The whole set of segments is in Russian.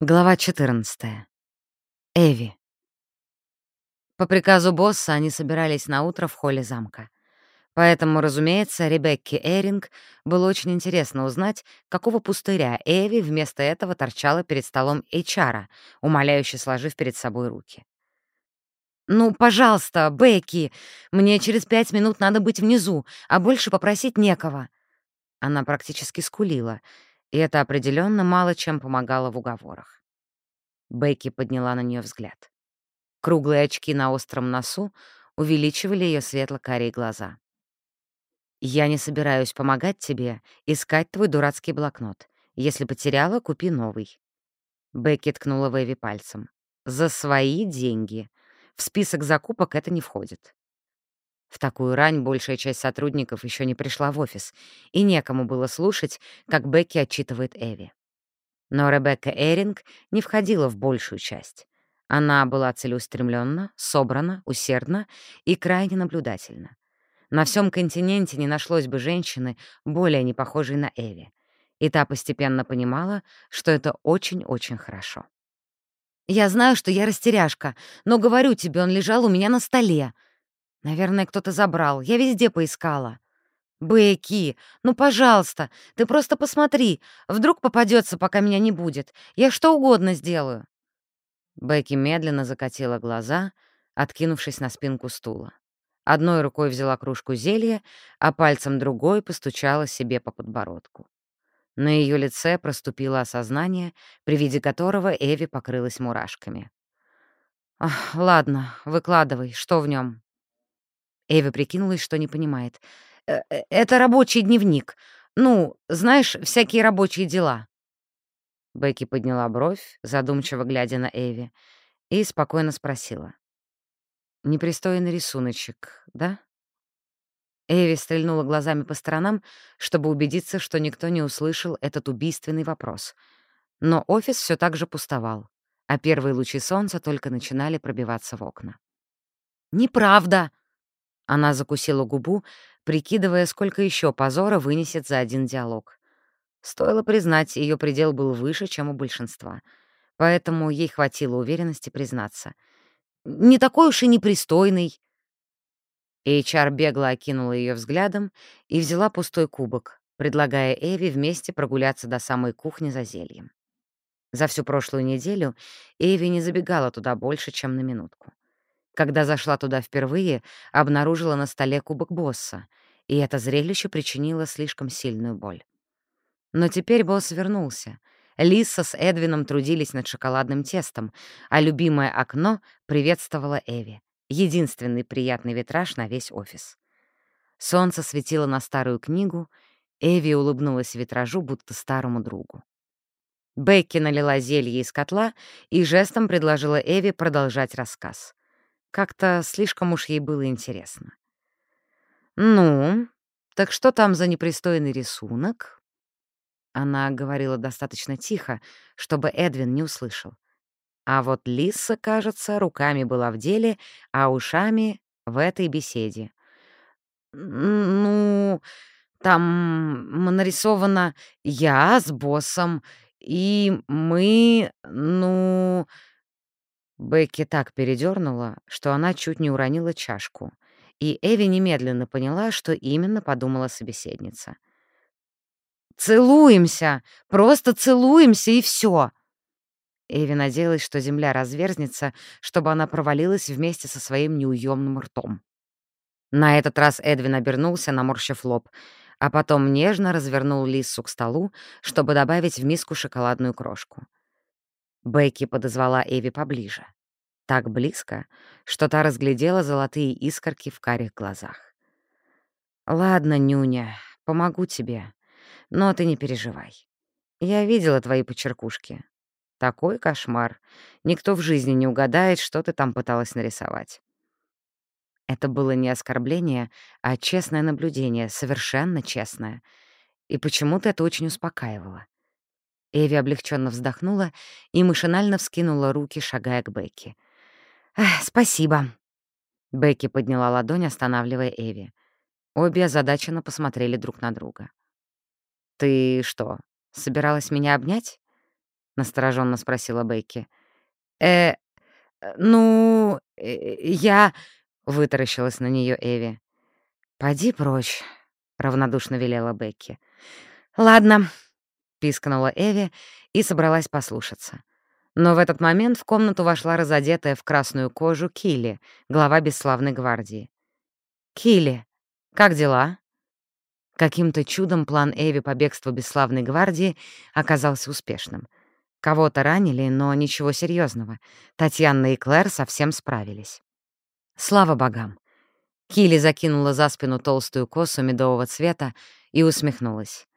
Глава 14. Эви. По приказу босса они собирались на утро в холле замка. Поэтому, разумеется, Ребекке Эринг было очень интересно узнать, какого пустыря Эви вместо этого торчала перед столом HR, умоляюще сложив перед собой руки. «Ну, пожалуйста, Бекки, мне через пять минут надо быть внизу, а больше попросить некого». Она практически скулила — и это определенно мало чем помогало в уговорах. Бекки подняла на нее взгляд. Круглые очки на остром носу увеличивали ее светло-карие глаза. «Я не собираюсь помогать тебе искать твой дурацкий блокнот. Если потеряла, купи новый». Бекки ткнула Вэви пальцем. «За свои деньги. В список закупок это не входит». В такую рань большая часть сотрудников еще не пришла в офис, и некому было слушать, как Бекки отчитывает Эви. Но Ребекка Эринг не входила в большую часть. Она была целеустремленна, собрана, усердна и крайне наблюдательна. На всем континенте не нашлось бы женщины, более не похожей на Эви. И та постепенно понимала, что это очень-очень хорошо. «Я знаю, что я растеряшка, но, говорю тебе, он лежал у меня на столе», Наверное, кто-то забрал. Я везде поискала. Бэки, ну, пожалуйста, ты просто посмотри. Вдруг попадется, пока меня не будет. Я что угодно сделаю. Бекки медленно закатила глаза, откинувшись на спинку стула. Одной рукой взяла кружку зелья, а пальцем другой постучала себе по подбородку. На ее лице проступило осознание, при виде которого Эви покрылась мурашками. «Ладно, выкладывай, что в нем? Эви прикинулась, что не понимает. «Э, э, «Это рабочий дневник. Ну, знаешь, всякие рабочие дела». Бекки подняла бровь, задумчиво глядя на Эви, и спокойно спросила. «Непристойный рисуночек, да?» Эви стрельнула глазами по сторонам, чтобы убедиться, что никто не услышал этот убийственный вопрос. Но офис все так же пустовал, а первые лучи солнца только начинали пробиваться в окна. «Неправда!» Она закусила губу, прикидывая, сколько еще позора вынесет за один диалог. Стоило признать, ее предел был выше, чем у большинства. Поэтому ей хватило уверенности признаться. «Не такой уж и непристойный». HR бегло окинула ее взглядом и взяла пустой кубок, предлагая Эви вместе прогуляться до самой кухни за зельем. За всю прошлую неделю Эви не забегала туда больше, чем на минутку. Когда зашла туда впервые, обнаружила на столе кубок босса, и это зрелище причинило слишком сильную боль. Но теперь босс вернулся. Лиса с Эдвином трудились над шоколадным тестом, а любимое окно приветствовало Эви. Единственный приятный витраж на весь офис. Солнце светило на старую книгу, Эви улыбнулась витражу, будто старому другу. Бекки налила зелье из котла и жестом предложила Эви продолжать рассказ. Как-то слишком уж ей было интересно. «Ну, так что там за непристойный рисунок?» Она говорила достаточно тихо, чтобы Эдвин не услышал. А вот Лиса, кажется, руками была в деле, а ушами — в этой беседе. «Ну, там нарисовано я с боссом, и мы, ну...» Бекки так передернула, что она чуть не уронила чашку, и Эви немедленно поняла, что именно подумала собеседница. «Целуемся! Просто целуемся, и все!» Эви надеялась, что земля разверзнется, чтобы она провалилась вместе со своим неуемным ртом. На этот раз Эдвин обернулся, наморщив лоб, а потом нежно развернул Лиссу к столу, чтобы добавить в миску шоколадную крошку. Бекки подозвала Эви поближе. Так близко, что та разглядела золотые искорки в карих глазах. «Ладно, нюня, помогу тебе, но ты не переживай. Я видела твои почеркушки. Такой кошмар. Никто в жизни не угадает, что ты там пыталась нарисовать». Это было не оскорбление, а честное наблюдение, совершенно честное. И почему-то это очень успокаивало. Эви облегченно вздохнула и машинально вскинула руки, шагая к Бекки. «Спасибо». Бекки подняла ладонь, останавливая Эви. Обе озадаченно посмотрели друг на друга. «Ты что, собиралась меня обнять?» настороженно спросила Бекки. «Э, ну, э, я...» — вытаращилась на нее Эви. «Поди прочь», — равнодушно велела Бекки. «Ладно», — пискнула Эви и собралась послушаться. Но в этот момент в комнату вошла разодетая в красную кожу Килли, глава бесславной гвардии. «Килли, как дела?» Каким-то чудом план Эви по бегству бесславной гвардии оказался успешным. Кого-то ранили, но ничего серьезного. Татьяна и Клэр совсем справились. Слава богам! Килли закинула за спину толстую косу медового цвета и усмехнулась.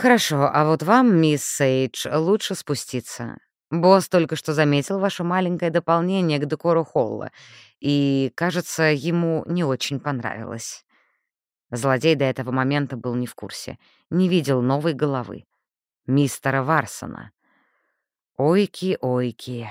«Хорошо, а вот вам, мисс Сейдж, лучше спуститься. Босс только что заметил ваше маленькое дополнение к декору холла, и, кажется, ему не очень понравилось». Злодей до этого момента был не в курсе, не видел новой головы. Мистера Варсона. Ойки-ойки.